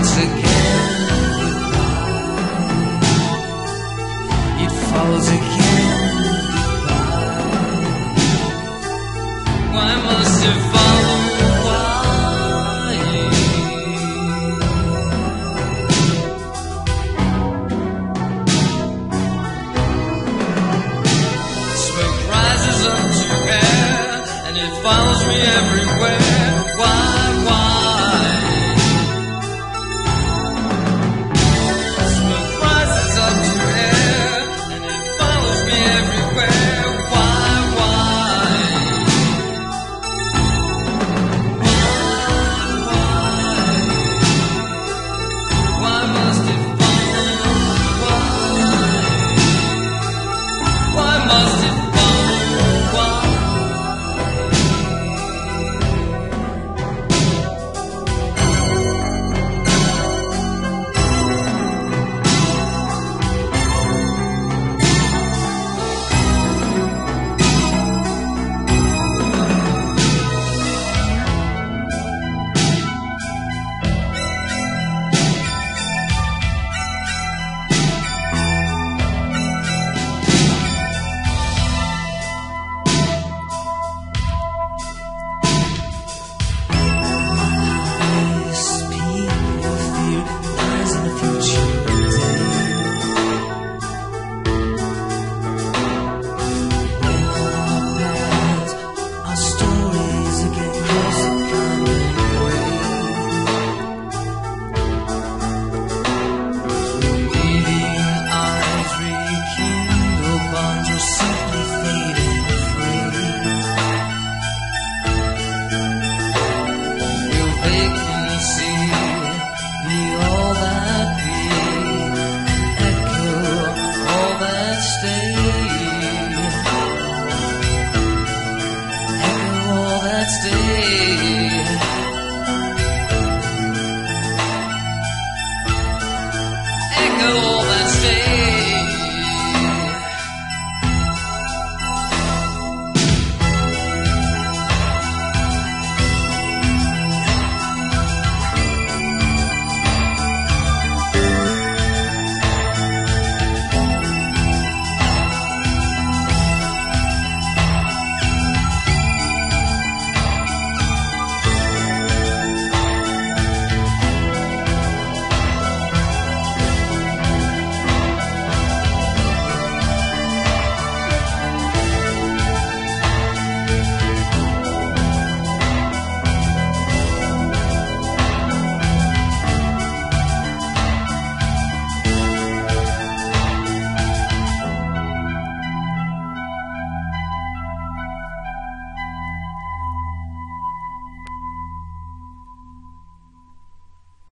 once again goodbye. It falls again goodbye. Why must it follow? Smoke rises up to air and it follows me everywhere.